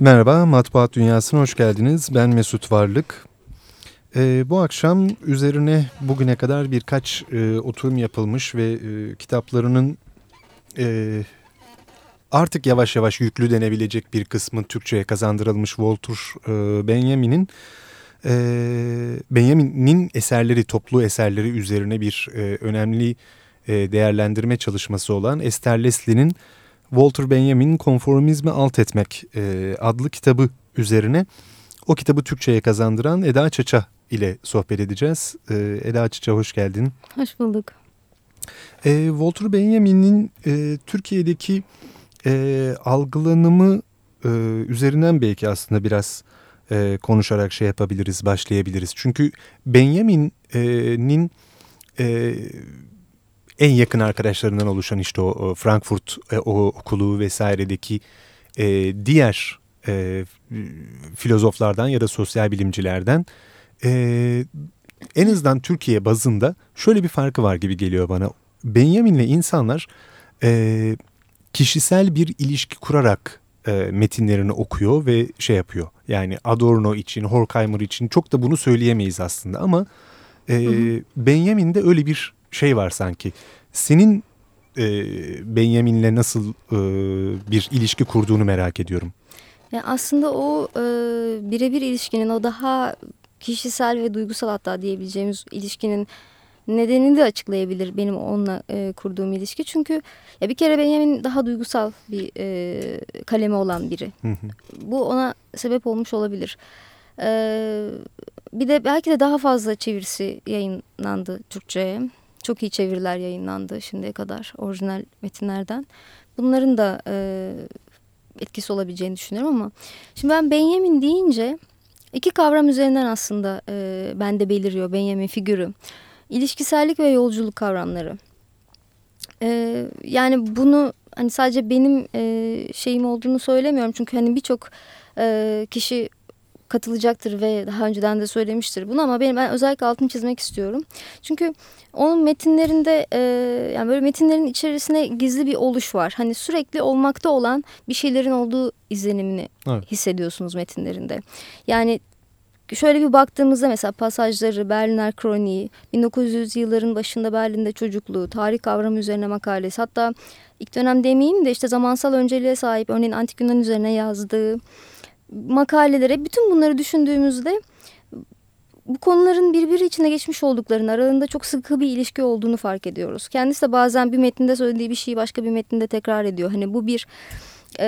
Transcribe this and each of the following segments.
Merhaba, Matbuat Dünyası'na hoş geldiniz. Ben Mesut Varlık. Ee, bu akşam üzerine bugüne kadar birkaç e, oturum yapılmış ve e, kitaplarının e, artık yavaş yavaş yüklü denebilecek bir kısmı Türkçe'ye kazandırılmış Walter e, Benjamin'in e, Benjamin'in eserleri, toplu eserleri üzerine bir e, önemli e, değerlendirme çalışması olan Esther Leslie'nin Walter Benjamin'in Konformizmi Alt Etmek e, adlı kitabı üzerine o kitabı Türkçe'ye kazandıran Eda Çaça ile sohbet edeceğiz. E, Eda Çaça hoş geldin. Hoş bulduk. E, Walter Benjamin'in e, Türkiye'deki e, algılanımı e, üzerinden belki aslında biraz e, konuşarak şey yapabiliriz, başlayabiliriz. Çünkü Benjamin'in e, en yakın arkadaşlarından oluşan işte o Frankfurt e, o okulu vesairedeki e, diğer e, filozoflardan ya da sosyal bilimcilerden e, en azından Türkiye bazında şöyle bir farkı var gibi geliyor bana. Benjamin'le insanlar e, kişisel bir ilişki kurarak e, metinlerini okuyor ve şey yapıyor. Yani Adorno için, Horkheimer için çok da bunu söyleyemeyiz aslında ama e, Benjamin'de öyle bir şey var sanki. Senin e, Benjamin'le nasıl e, bir ilişki kurduğunu merak ediyorum. Ya aslında o e, birebir ilişkinin o daha kişisel ve duygusal hatta diyebileceğimiz ilişkinin nedenini de açıklayabilir benim onunla e, kurduğum ilişki. Çünkü ya bir kere Benjamin daha duygusal bir e, kalemi olan biri. Bu ona sebep olmuş olabilir. E, bir de belki de daha fazla çevirisi yayınlandı Türkçe'ye. Çok iyi çeviriler yayınlandı şimdiye kadar orijinal metinlerden. Bunların da e, etkisi olabileceğini düşünüyorum ama şimdi ben Benjamin deyince iki kavram üzerinden aslında e, bende beliriyor Benjamin figürü. İlişkisellik ve yolculuk kavramları. E, yani bunu hani sadece benim e, şeyim olduğunu söylemiyorum çünkü hani birçok e, kişi katılacaktır ve daha önceden de söylemiştir bunu ama benim ben özellikle altını çizmek istiyorum. Çünkü onun metinlerinde e, yani böyle metinlerin içerisine gizli bir oluş var. Hani sürekli olmakta olan bir şeylerin olduğu izlenimini evet. hissediyorsunuz metinlerinde. Yani şöyle bir baktığımızda mesela pasajları, Berliner Kroniği, 1900 yılların başında Berlin'de çocukluğu, tarih kavramı üzerine makalesi. Hatta ilk dönem demeyeyim de işte zamansal önceliğe sahip örneğin Antik Yunan üzerine yazdığı makalelere bütün bunları düşündüğümüzde bu konuların birbiri içine geçmiş olduklarını, aralarında çok sıkı bir ilişki olduğunu fark ediyoruz. Kendisi de bazen bir metninde söylediği bir şeyi başka bir metninde tekrar ediyor. Hani bu bir e,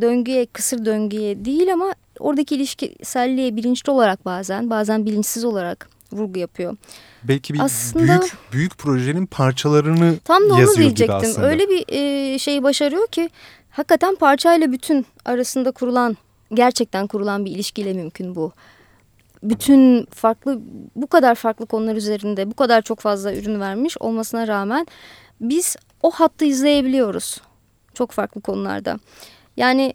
döngüye, kısır döngüye değil ama oradaki ilişkiselliğe bilinçli olarak bazen, bazen bilinçsiz olarak vurgu yapıyor. Belki bir aslında, büyük büyük projenin parçalarını tam da onu diyecektim. Öyle bir e, şeyi başarıyor ki hakikaten parçayla bütün arasında kurulan gerçekten kurulan bir ilişkiyle mümkün bu. Bütün farklı bu kadar farklı konular üzerinde bu kadar çok fazla ürün vermiş olmasına rağmen biz o hattı izleyebiliyoruz. Çok farklı konularda. Yani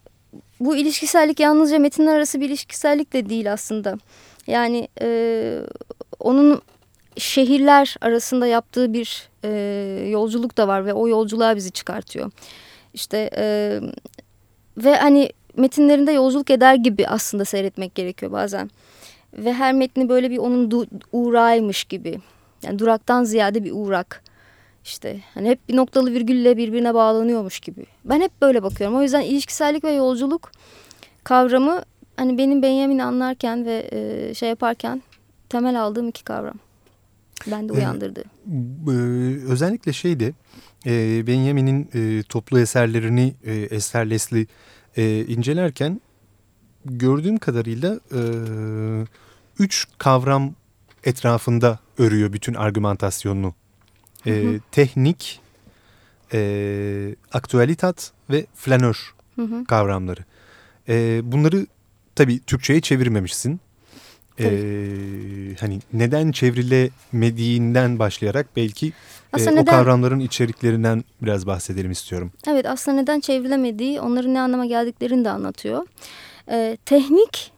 bu ilişkisellik yalnızca metinler arası bir ilişkisellik de değil aslında. Yani e, onun şehirler arasında yaptığı bir e, yolculuk da var ve o yolculuğa bizi çıkartıyor. İşte e, ve hani metinlerinde yolculuk eder gibi aslında seyretmek gerekiyor bazen. Ve her metni böyle bir onun uğraymış gibi. Yani duraktan ziyade bir uğrak. İşte hani hep bir noktalı virgülle birbirine bağlanıyormuş gibi. Ben hep böyle bakıyorum. O yüzden ilişkisellik ve yolculuk kavramı hani benim Benjamin'i anlarken ve e, şey yaparken temel aldığım iki kavram. Ben de uyandırdı. Ee, özellikle şeydi e, Benjamin'in e, toplu eserlerini e, Esther Leslie e, incelerken gördüğüm kadarıyla e, üç kavram etrafında örüyor bütün argümantasyonunu. E, hı hı. Teknik, e, aktualitat ve flanör hı hı. kavramları. E, bunları tabii Türkçe'ye çevirmemişsin. Ee, hani neden çevrilemediğinden başlayarak belki e, neden, o kavramların içeriklerinden biraz bahsedelim istiyorum. Evet aslında neden çevrilemediği onların ne anlama geldiklerini de anlatıyor. Ee, teknik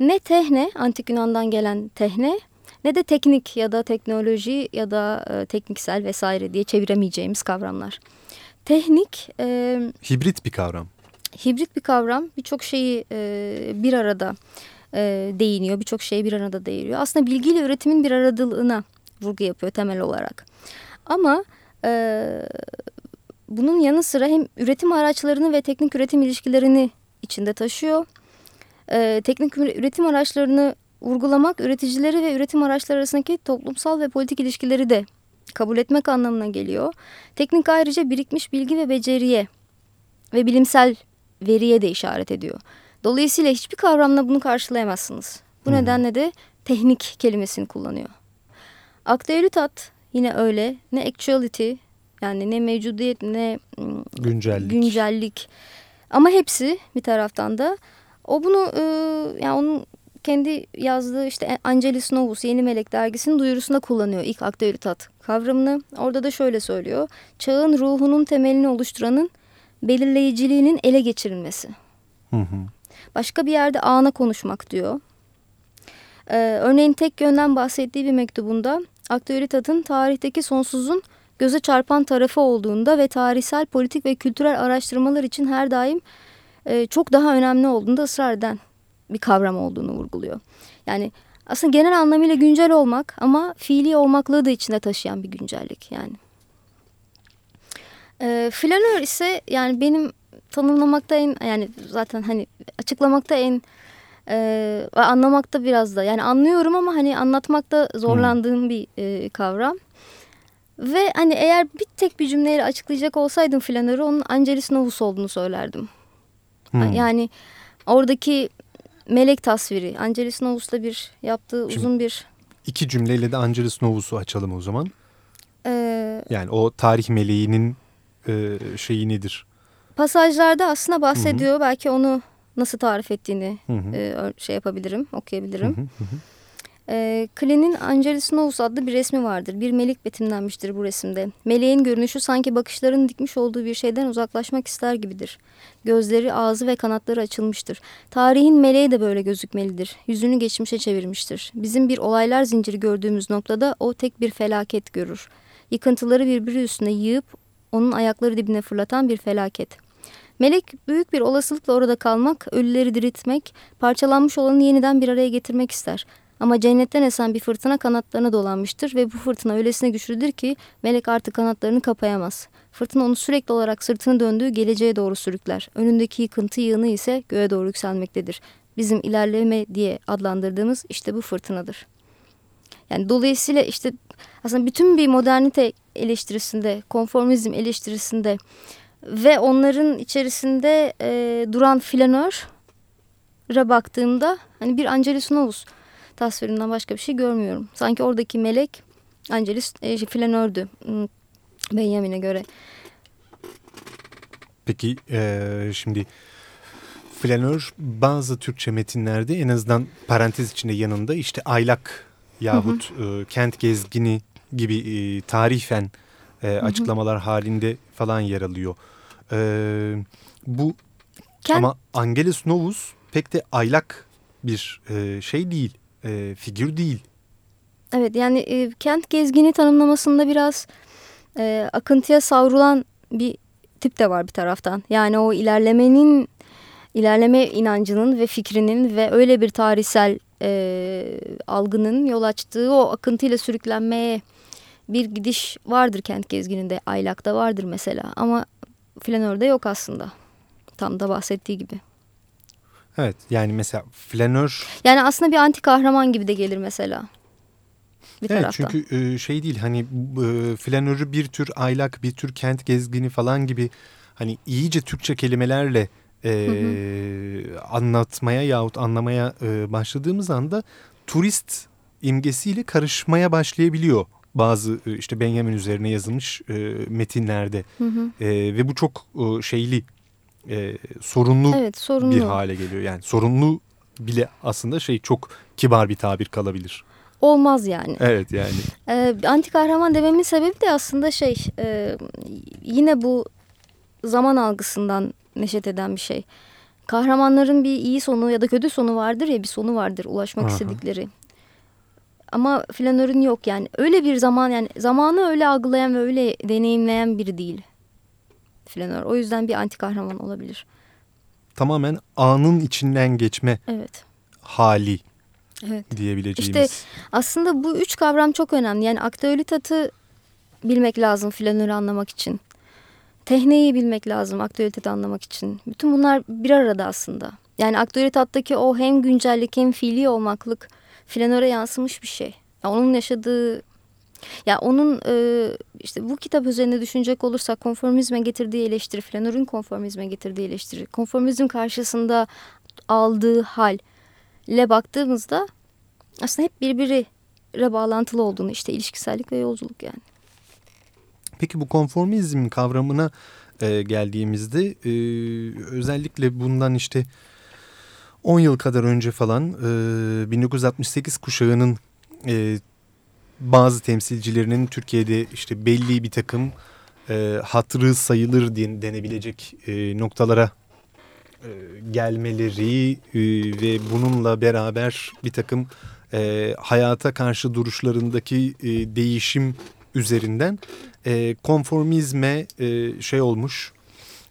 ne tehne antik Yunan'dan gelen tehne ne de teknik ya da teknoloji ya da e, tekniksel vesaire diye çeviremeyeceğimiz kavramlar. Teknik... E, Hibrit bir kavram. hibrit bir kavram. Birçok şeyi e, bir arada e, değiniyor. Birçok şeyi bir arada değiniyor. Aslında bilgiyle üretimin bir aradılığına vurgu yapıyor temel olarak. Ama e, bunun yanı sıra hem üretim araçlarını ve teknik üretim ilişkilerini içinde taşıyor. E, teknik üretim araçlarını vurgulamak üreticileri ve üretim araçları arasındaki toplumsal ve politik ilişkileri de kabul etmek anlamına geliyor. Teknik ayrıca birikmiş bilgi ve beceriye ve bilimsel veriye de işaret ediyor. Dolayısıyla hiçbir kavramla bunu karşılayamazsınız. Bu hmm. nedenle de teknik kelimesini kullanıyor. Aktualitat yine öyle. Ne actuality yani ne mevcudiyet ne güncellik. güncellik. Ama hepsi bir taraftan da o bunu e, yani onun kendi yazdığı işte Angelis Novus Yeni Melek dergisinin duyurusunda kullanıyor ilk aktualitat kavramını. Orada da şöyle söylüyor. Çağın ruhunun temelini oluşturanın belirleyiciliğinin ele geçirilmesi. Hı hı. Başka bir yerde ana konuşmak diyor. Ee, örneğin tek yönden bahsettiği bir mektubunda aktüelitatın tarihteki sonsuzun göze çarpan tarafı olduğunda ve tarihsel, politik ve kültürel araştırmalar için her daim e, çok daha önemli olduğunda ısrar eden bir kavram olduğunu vurguluyor. Yani aslında genel anlamıyla güncel olmak ama fiili olmaklığı da içinde taşıyan bir güncellik yani. E, flanör ise yani benim tanımlamakta en yani zaten hani açıklamakta en e, anlamakta biraz da yani anlıyorum ama hani anlatmakta zorlandığım hmm. bir e, kavram. Ve hani eğer bir tek bir cümleyle açıklayacak olsaydım flanörü onun Angelis Novus olduğunu söylerdim. Hmm. Yani oradaki melek tasviri. Angelis Novus'la bir yaptığı Şimdi, uzun bir... iki cümleyle de Angelis Novus'u açalım o zaman. Ee, yani o tarih meleğinin e, şeyi nedir? Pasajlarda aslında bahsediyor. Hı -hı. Belki onu nasıl tarif ettiğini hı hı. E, şey yapabilirim, okuyabilirim. Hı hı hı. E, Klee'nin Angelis Novus adlı bir resmi vardır. Bir melik betimlenmiştir bu resimde. Meleğin görünüşü sanki bakışlarının dikmiş olduğu bir şeyden uzaklaşmak ister gibidir. Gözleri, ağzı ve kanatları açılmıştır. Tarihin meleği de böyle gözükmelidir. Yüzünü geçmişe çevirmiştir. Bizim bir olaylar zinciri gördüğümüz noktada o tek bir felaket görür. Yıkıntıları birbiri üstüne yığıp onun ayakları dibine fırlatan bir felaket. Melek büyük bir olasılıkla orada kalmak, ölüleri diriltmek, parçalanmış olanı yeniden bir araya getirmek ister. Ama cennetten esen bir fırtına kanatlarına dolanmıştır ve bu fırtına öylesine güçlüdür ki melek artık kanatlarını kapayamaz. Fırtına onu sürekli olarak sırtını döndüğü geleceğe doğru sürükler. Önündeki yıkıntı yığını ise göğe doğru yükselmektedir. Bizim ilerleme diye adlandırdığımız işte bu fırtınadır. Yani dolayısıyla işte aslında bütün bir modernite eleştirisinde, konformizm eleştirisinde ve onların içerisinde e, duran flanöre baktığımda hani bir Angelus Novus tasvirinden başka bir şey görmüyorum. Sanki oradaki melek Angelus e, şey, flanördü hmm, Benjamin'e göre. Peki e, şimdi flanör bazı Türkçe metinlerde en azından parantez içinde yanında işte aylak yahut hı hı. E, kent gezgini gibi e, tarifen e, açıklamalar hı hı. halinde falan yer alıyor. E, bu kent... ama Angelus Novus pek de aylak bir e, şey değil, e, figür değil. Evet yani e, kent gezgini tanımlamasında biraz e, akıntıya savrulan bir tip de var bir taraftan. Yani o ilerlemenin, ilerleme inancının ve fikrinin ve öyle bir tarihsel e, algının yol açtığı o akıntıyla sürüklenmeye bir gidiş vardır kent gezgininde. Aylak'ta vardır mesela ama flanörde yok aslında. Tam da bahsettiği gibi. Evet yani mesela flanör... Yani aslında bir anti kahraman gibi de gelir mesela. Bir evet taraftan. çünkü e, şey değil hani e, flanörü bir tür aylak bir tür kent gezgini falan gibi hani iyice Türkçe kelimelerle e, hı hı. anlatmaya yahut anlamaya e, başladığımız anda turist imgesiyle karışmaya başlayabiliyor bazı e, işte Benjamin üzerine yazılmış e, metinlerde hı hı. E, ve bu çok e, şeyli e, sorunlu, evet, sorunlu bir hale geliyor yani sorunlu bile aslında şey çok kibar bir tabir kalabilir. Olmaz yani. Evet yani. Ee, anti kahraman dememin sebebi de aslında şey e, yine bu zaman algısından neşet eden bir şey. Kahramanların bir iyi sonu ya da kötü sonu vardır ya bir sonu vardır ulaşmak Aha. istedikleri. Ama flanörün yok yani. Öyle bir zaman yani zamanı öyle algılayan ve öyle deneyimleyen biri değil. Flanör. O yüzden bir anti kahraman olabilir. tamamen anın içinden geçme evet. hali evet. diyebileceğimiz. İşte aslında bu üç kavram çok önemli. Yani aktüelitatı bilmek lazım flanörü anlamak için. Tehneyi bilmek lazım aktüeliteti anlamak için. Bütün bunlar bir arada aslında. Yani aktüelitattaki o hem güncellik hem fiili olmaklık flanöre yansımış bir şey. Yani onun yaşadığı ya onun e, işte bu kitap üzerinde düşünecek olursak konformizme getirdiği eleştiri, Flanör'ün konformizme getirdiği eleştiri, konformizm karşısında aldığı halle baktığımızda aslında hep birbiriyle bağlantılı olduğunu işte ilişkisellik ve yolculuk yani. Peki bu konformizm kavramına e, geldiğimizde e, özellikle bundan işte 10 yıl kadar önce falan e, 1968 kuşağının e, bazı temsilcilerinin Türkiye'de işte belli bir takım e, hatırı sayılır denebilecek e, noktalara e, gelmeleri e, ve bununla beraber bir takım e, hayata karşı duruşlarındaki e, değişim üzerinden e, konformizme e, şey olmuş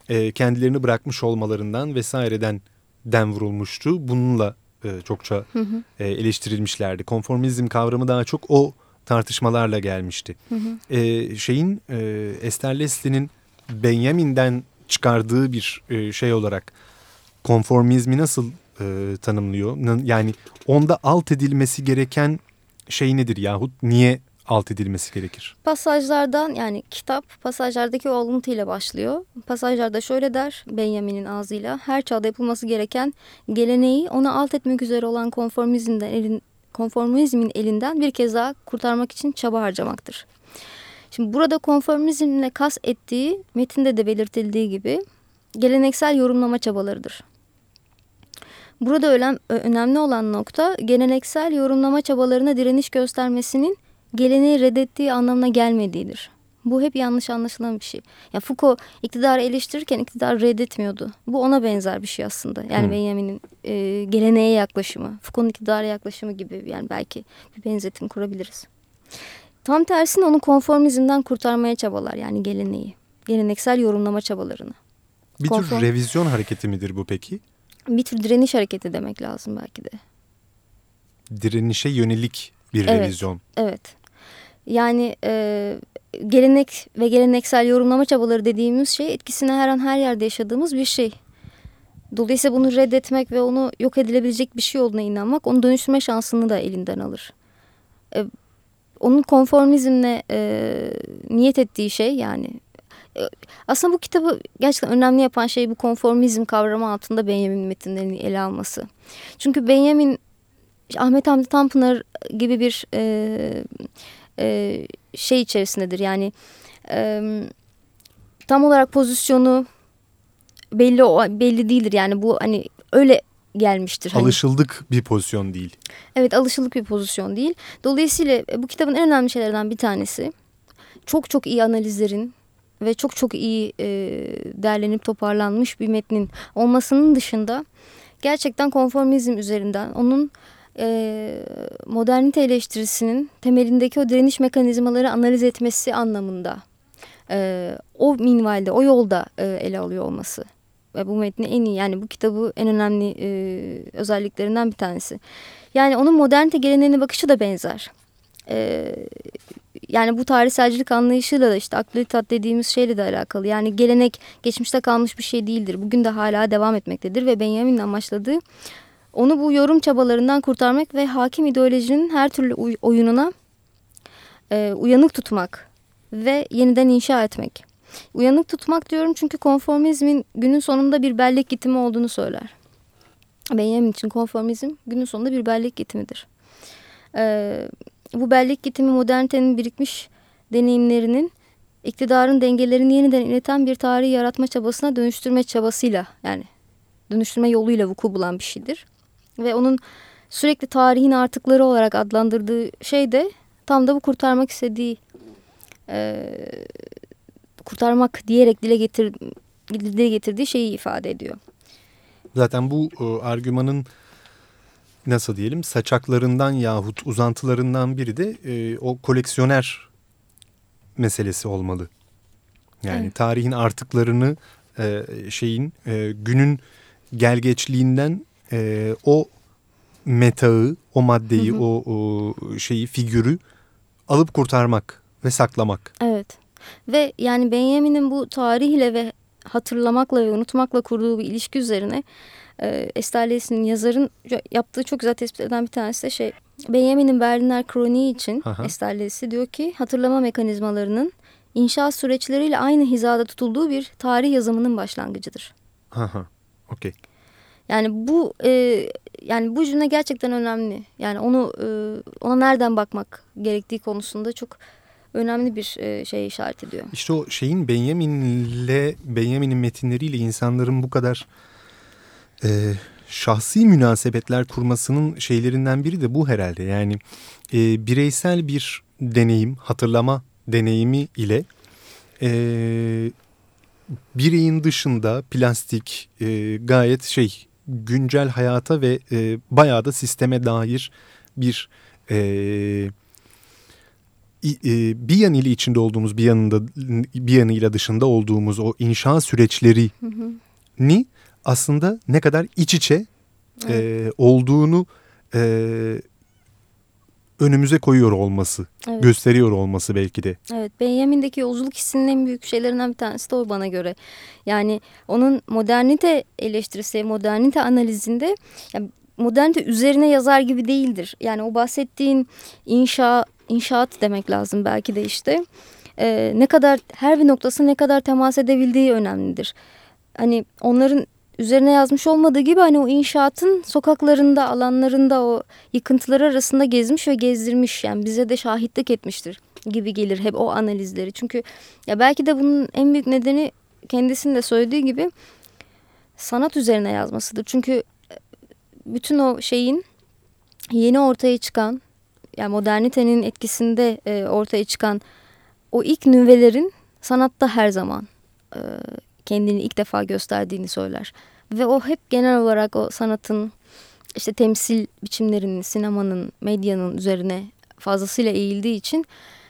e, kendilerini bırakmış olmalarından vesaireden den vurulmuştu. Bununla e, çokça hı hı. E, eleştirilmişlerdi. Konformizm kavramı daha çok o tartışmalarla gelmişti. Hı hı. E, şeyin e, Esther Leslie'nin Benjamin'den çıkardığı bir e, şey olarak konformizmi nasıl e, tanımlıyor? Yani onda alt edilmesi gereken şey nedir yahut niye alt edilmesi gerekir? Pasajlardan yani kitap pasajlardaki o alıntıyla başlıyor. Pasajlarda şöyle der Benjamin'in ağzıyla her çağda yapılması gereken geleneği onu alt etmek üzere olan konformizmden elin, konformizmin elinden bir kez daha kurtarmak için çaba harcamaktır. Şimdi burada konformizmle kas ettiği metinde de belirtildiği gibi geleneksel yorumlama çabalarıdır. Burada önemli olan nokta geleneksel yorumlama çabalarına direniş göstermesinin geleneği reddettiği anlamına gelmediğidir. Bu hep yanlış anlaşılan bir şey. Ya Foucault iktidarı eleştirirken iktidarı reddetmiyordu. Bu ona benzer bir şey aslında. Yani hmm. Benjamin'in e, geleneğe yaklaşımı, Foucault'un iktidara yaklaşımı gibi yani belki bir benzetim kurabiliriz. Tam tersine onu konformizmden kurtarmaya çabalar yani geleneği. Geleneksel yorumlama çabalarını. Bir Konform... tür revizyon hareketi midir bu peki? Bir tür direniş hareketi demek lazım belki de. Direnişe yönelik bir evet, revizyon. Evet. Yani e, gelenek ve geleneksel yorumlama çabaları dediğimiz şey etkisini her an her yerde yaşadığımız bir şey. Dolayısıyla bunu reddetmek ve onu yok edilebilecek bir şey olduğuna inanmak onu dönüştürme şansını da elinden alır. E, onun konformizmle e, niyet ettiği şey yani e, aslında bu kitabı gerçekten önemli yapan şey bu konformizm kavramı altında Benjamin metinlerini ele alması. Çünkü Benjamin Ahmet Hamdi Tanpınar gibi bir e, e, şey içerisindedir. Yani e, tam olarak pozisyonu belli belli değildir. Yani bu hani öyle gelmiştir. Hani. Alışıldık hani. bir pozisyon değil. Evet alışıldık bir pozisyon değil. Dolayısıyla e, bu kitabın en önemli şeylerden bir tanesi çok çok iyi analizlerin ve çok çok iyi e, derlenip toparlanmış bir metnin olmasının dışında gerçekten konformizm üzerinden onun e, modernite eleştirisinin temelindeki o direniş mekanizmaları analiz etmesi anlamında e, o minvalde, o yolda e, ele alıyor olması. Ve bu metni en iyi yani bu kitabı en önemli e, özelliklerinden bir tanesi. Yani onun modernite geleneğine bakışı da benzer. E, yani bu tarihselcilik anlayışıyla da işte aktualitat dediğimiz şeyle de alakalı. Yani gelenek geçmişte kalmış bir şey değildir. Bugün de hala devam etmektedir ve Benjamin'in amaçladığı onu bu yorum çabalarından kurtarmak ve hakim ideolojinin her türlü oyununa e, uyanık tutmak ve yeniden inşa etmek. Uyanık tutmak diyorum çünkü konformizmin günün sonunda bir bellek gitimi olduğunu söyler. Benjamin için konformizm günün sonunda bir bellek gitimidir. Ee, bu bellek gitimi modernitenin birikmiş deneyimlerinin iktidarın dengelerini yeniden ileten bir tarih yaratma çabasına dönüştürme çabasıyla yani dönüştürme yoluyla vuku bulan bir şeydir. Ve onun sürekli tarihin artıkları olarak adlandırdığı şey de tam da bu kurtarmak istediği e, kurtarmak diyerek dile getir dile getirdiği şeyi ifade ediyor. Zaten bu e, argümanın nasıl diyelim saçaklarından yahut uzantılarından biri de e, o koleksiyoner meselesi olmalı. Yani evet. tarihin artıklarını e, şeyin e, günün gelgeçliğinden e, o metağı, o maddeyi, hı hı. O, o şeyi, figürü alıp kurtarmak ve saklamak. Evet. Ve yani Benjamin'in bu tarihle ve hatırlamakla ve unutmakla kurduğu bir ilişki üzerine e, Esther yazarın yaptığı çok güzel tespitlerden bir tanesi de şey Benjamin'in Berliner Kroniği için. Esther diyor ki hatırlama mekanizmalarının inşaat süreçleriyle aynı hizada tutulduğu bir tarih yazımının başlangıcıdır. Aha. Okey. Yani bu e, yani bu cümle gerçekten önemli. Yani onu e, ona nereden bakmak gerektiği konusunda çok önemli bir e, şey işaret ediyor. İşte o şeyin Benjamin'le Benjamin'in metinleriyle insanların bu kadar e, şahsi münasebetler kurmasının şeylerinden biri de bu herhalde. Yani e, bireysel bir deneyim, hatırlama deneyimi ile e, bireyin dışında plastik e, gayet şey güncel hayata ve e, bayağı da sisteme dair bir e, e, bir yanıyla içinde olduğumuz bir yanında bir yanıyla dışında olduğumuz o inşa süreçleri ni aslında ne kadar iç içe e, olduğunu e, önümüze koyuyor olması, evet. gösteriyor olması belki de. Evet, Benjamin'deki yolculuk hissinin en büyük şeylerinden bir tanesi de o bana göre. Yani onun modernite eleştirisi, modernite analizinde yani modernite üzerine yazar gibi değildir. Yani o bahsettiğin inşa, inşaat demek lazım belki de işte. Ee, ne kadar her bir noktası ne kadar temas edebildiği önemlidir. Hani onların üzerine yazmış olmadığı gibi hani o inşaatın sokaklarında, alanlarında o yıkıntılar arasında gezmiş ve gezdirmiş. Yani bize de şahitlik etmiştir gibi gelir hep o analizleri. Çünkü ya belki de bunun en büyük nedeni kendisinin de söylediği gibi sanat üzerine yazmasıdır. Çünkü e, bütün o şeyin yeni ortaya çıkan yani modernitenin etkisinde e, ortaya çıkan o ilk nüvelerin sanatta her zaman e, kendini ilk defa gösterdiğini söyler. Ve o hep genel olarak o sanatın işte temsil biçimlerinin, sinemanın, medyanın üzerine fazlasıyla eğildiği için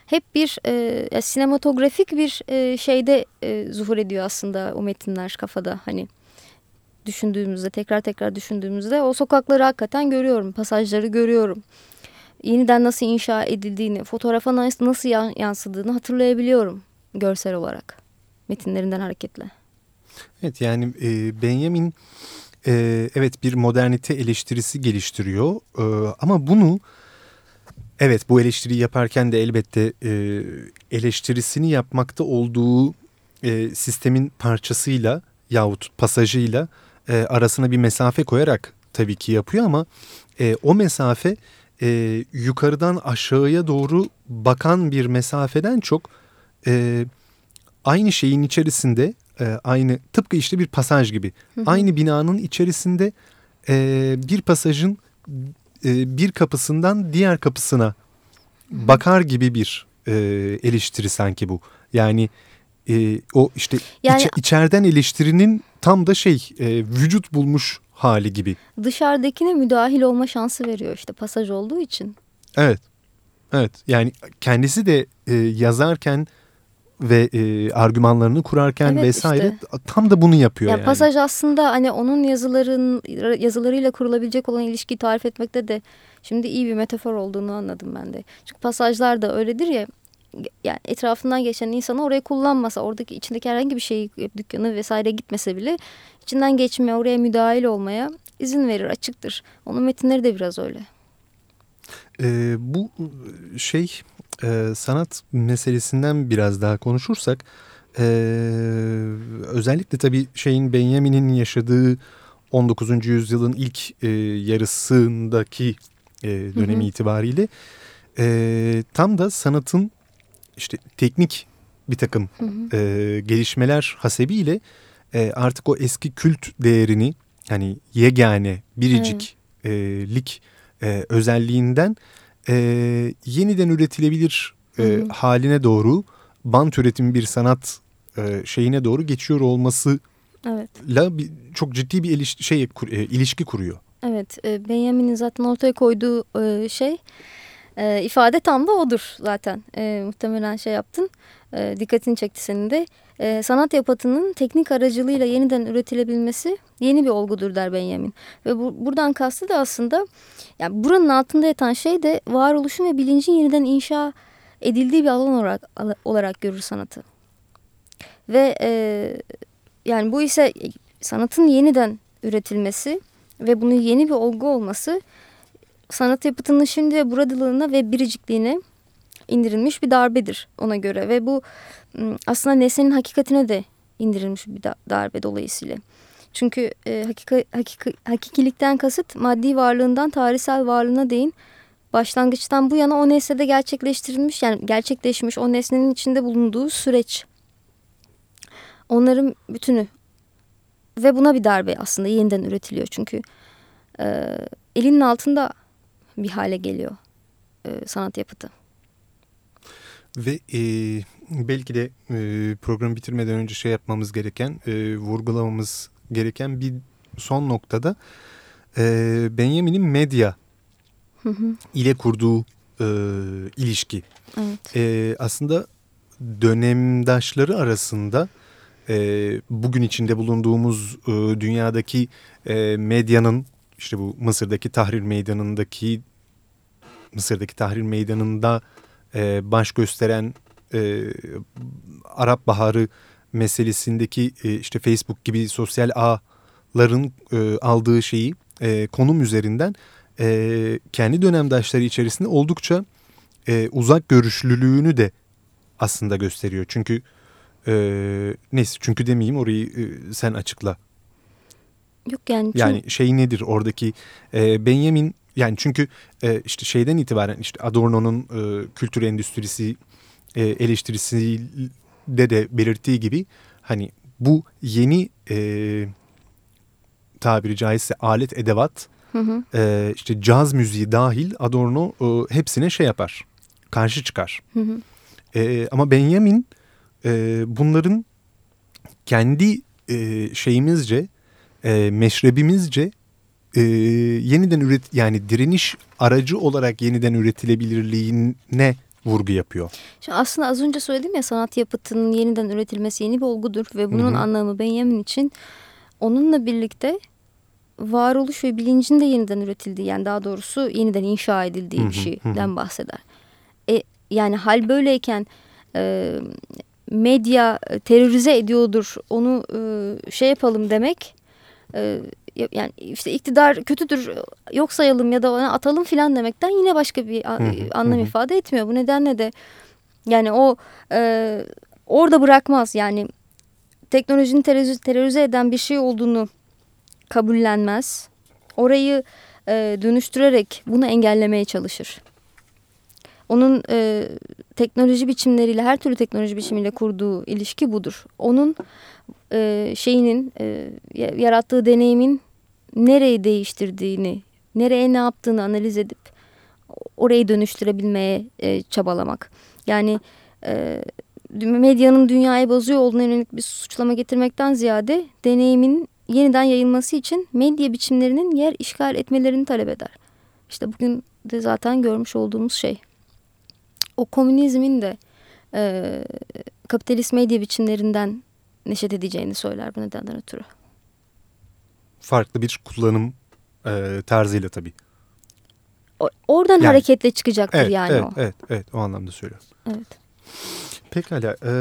hep bir e, sinematografik bir e, şeyde e, zuhur ediyor aslında o metinler kafada hani düşündüğümüzde tekrar tekrar düşündüğümüzde o sokakları hakikaten görüyorum pasajları görüyorum yeniden nasıl inşa edildiğini fotoğrafa nasıl yansıdığını hatırlayabiliyorum görsel olarak metinlerinden hareketle. Evet yani e, Benjamin e, evet bir modernite eleştirisi geliştiriyor. E, ama bunu evet bu eleştiriyi yaparken de elbette e, eleştirisini yapmakta olduğu e, sistemin parçasıyla yahut pasajıyla e, arasına bir mesafe koyarak tabii ki yapıyor ama e, o mesafe e, yukarıdan aşağıya doğru bakan bir mesafeden çok e, aynı şeyin içerisinde e, aynı tıpkı işte bir pasaj gibi. Hı hı. Aynı binanın içerisinde e, bir pasajın e, bir kapısından diğer kapısına hı hı. bakar gibi bir e, eleştiri sanki bu. Yani e, o işte yani, iç, içeriden eleştirinin tam da şey e, vücut bulmuş hali gibi. Dışarıdakine müdahil olma şansı veriyor işte pasaj olduğu için. Evet. Evet yani kendisi de e, yazarken ve e, argümanlarını kurarken evet, vesaire işte. tam da bunu yapıyor. Ya yani. Pasaj aslında hani onun yazıların yazılarıyla kurulabilecek olan ilişkiyi tarif etmekte de şimdi iyi bir metafor olduğunu anladım ben de. Çünkü pasajlar da öyledir ya yani etrafından geçen insanı oraya kullanmasa oradaki içindeki herhangi bir şeyi dükkanı vesaire gitmese bile içinden geçmeye oraya müdahil olmaya izin verir açıktır. Onun metinleri de biraz öyle. Ee, bu şey e, sanat meselesinden biraz daha konuşursak e, özellikle tabii şeyin Benjamin'in yaşadığı 19. yüzyılın ilk e, yarısındaki e, dönemi hı hı. itibariyle e, tam da sanatın işte teknik bir takım hı hı. E, gelişmeler hasebiyle e, artık o eski kült değerini hani yegane biriciklik e, özelliğinden e, yeniden üretilebilir e, hı hı. haline doğru bant üretimi bir sanat e, şeyine doğru geçiyor olması evet. la bir, çok ciddi bir iliş, şey e, ilişki kuruyor. Evet, e, Benjamin'in zaten ortaya koyduğu e, şey E, ifade tam da odur zaten. E, muhtemelen şey yaptın. E, dikkatini çekti senin de. E, sanat yapıtının teknik aracılığıyla yeniden üretilebilmesi yeni bir olgudur der Benjamin. Ve bu, buradan kastı da aslında yani buranın altında yatan şey de varoluşun ve bilincin yeniden inşa edildiği bir alan olarak, olarak görür sanatı. Ve e, yani bu ise sanatın yeniden üretilmesi ve bunun yeni bir olgu olması sanat yapıtının şimdi ve buradalığına ve biricikliğine indirilmiş bir darbedir ona göre. Ve bu aslında nesnenin hakikatine de indirilmiş bir darbe dolayısıyla. Çünkü e, hakika, hakika, hakikilikten kasıt maddi varlığından tarihsel varlığına değin başlangıçtan bu yana o nesnede gerçekleştirilmiş yani gerçekleşmiş o nesnenin içinde bulunduğu süreç. Onların bütünü ve buna bir darbe aslında yeniden üretiliyor çünkü e, elinin altında bir hale geliyor e, sanat yapıtı. Ve e, belki de e, programı bitirmeden önce şey yapmamız gereken, e, vurgulamamız gereken bir son noktada e, Benjamin'in medya hı hı. ile kurduğu e, ilişki. Evet. E, aslında dönemdaşları arasında e, bugün içinde bulunduğumuz e, dünyadaki e, medyanın işte bu Mısır'daki Tahrir Meydanı'ndaki Mısır'daki Tahrir Meydanı'nda e, baş gösteren e, Arap Baharı meselesindeki e, işte Facebook gibi sosyal ağların e, aldığı şeyi e, konum üzerinden e, kendi dönemdaşları içerisinde oldukça e, uzak görüşlülüğünü de aslında gösteriyor. Çünkü e, neyse çünkü demeyeyim orayı e, sen açıkla. Yok yani. Yani şey nedir oradaki e, Benjamin yani çünkü e, işte şeyden itibaren işte Adorno'nun e, kültür endüstrisi e, eleştirisi de de belirttiği gibi hani bu yeni e, tabiri caizse alet edevat hı hı. E, işte caz müziği dahil Adorno e, hepsine şey yapar karşı çıkar. Hı hı. E, ama Benjamin e, bunların kendi e, şeyimizce e, meşrebimizce e, yeniden üret yani direniş aracı olarak yeniden üretilebilirliğine vurgu yapıyor. Şimdi aslında az önce söyledim ya sanat yapıtının yeniden üretilmesi yeni bir olgudur ve bunun Hı -hı. anlamı Benjamin için onunla birlikte varoluş ve bilincin de yeniden üretildiği yani daha doğrusu yeniden inşa edildiği Hı -hı. bir şeyden bahseder. E, yani hal böyleyken e, medya terörize ediyordur onu e, şey yapalım demek e, yani işte iktidar kötüdür yok sayalım ya da ona atalım filan demekten yine başka bir anlam ifade etmiyor. Bu nedenle de yani o e, orada bırakmaz yani teknolojinin terörize, terörize eden bir şey olduğunu kabullenmez. Orayı e, dönüştürerek bunu engellemeye çalışır. Onun e, teknoloji biçimleriyle her türlü teknoloji biçimiyle kurduğu ilişki budur. Onun e, şeyinin e, yarattığı deneyimin nereyi değiştirdiğini, nereye ne yaptığını analiz edip orayı dönüştürebilmeye e, çabalamak. Yani e, medyanın dünyayı bozuyor olduğuna yönelik bir suçlama getirmekten ziyade deneyimin yeniden yayılması için medya biçimlerinin yer işgal etmelerini talep eder. İşte bugün de zaten görmüş olduğumuz şey. O komünizmin de e, kapitalist medya biçimlerinden neşet edeceğini söyler bu nedenden ötürü. Farklı bir kullanım e, tarzıyla tabii. O, oradan yani, hareketle çıkacaktır evet, yani evet, o. Evet, evet o anlamda söylüyorum. Evet. Pekala. E,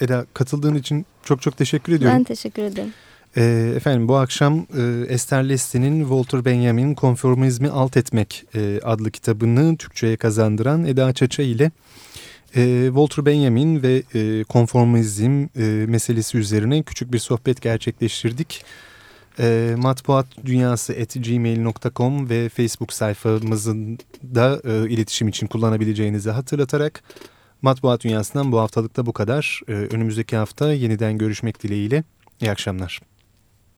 Eda katıldığın için çok çok teşekkür ediyorum. Ben teşekkür ederim. E, efendim bu akşam e, Esther Leslie'nin Walter Benjamin Konformizmi Alt Etmek e, adlı kitabını Türkçe'ye kazandıran Eda Çaça ile e, Walter Benjamin ve e, konformizm meselesi üzerine küçük bir sohbet gerçekleştirdik. Matbuat dünyası gmail.com ve Facebook sayfamızın da iletişim için kullanabileceğinizi hatırlatarak Matbuat Dünyası'ndan bu haftalıkta bu kadar. Önümüzdeki hafta yeniden görüşmek dileğiyle. İyi akşamlar.